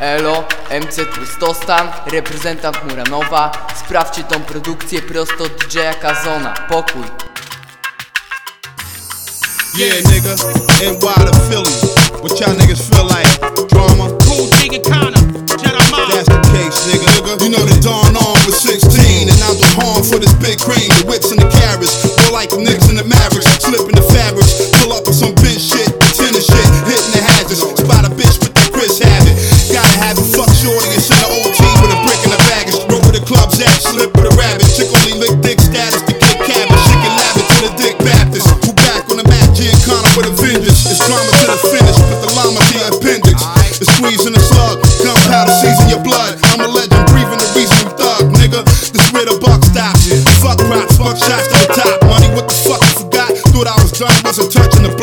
Elo, MC Twistostan, reprezentant Muranowa. Sprawdźcie tą produkcję prosto od DJ Kazona, pokój. Yeah nigga, NY Philly What y'all niggas feel like? Drama? Cool Connor, That's the case nigga, nigga. You know the 16 And horn for this big cream The whips and the carrots, more like nigga Squeeze in a slug. Gunpowder season your blood. I'm a legend, breathing the reason you thug, nigga. This where the buck stops. Fuck rocks, fuck shots to the top. Money, what the fuck you forgot? Thought I was done, wasn't touching the.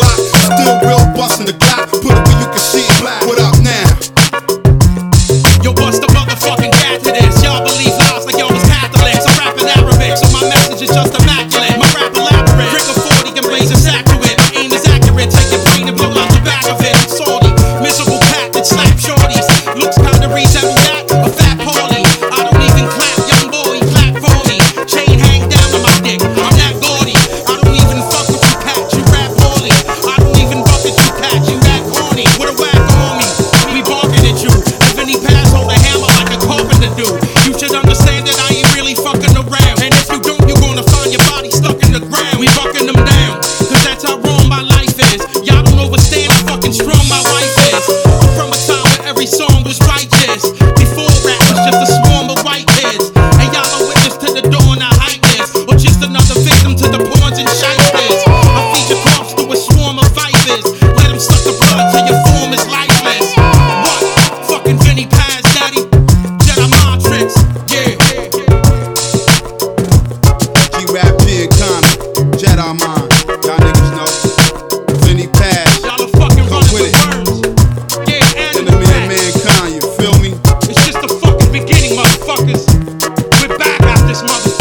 don't overstand how fucking strong my wife is. I'm from a time when every song was righteous. Before rap was just a swarm of white kids. And y'all are witness to the dawn of hypeness. Or just another victim to the pawns and shysters. I feed your corpse to a swarm of vipers. this motherfucker.